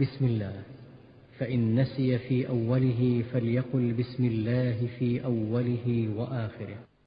بسم الله. فإن نسي في أوله فليقل بسم الله في أوله وآخره.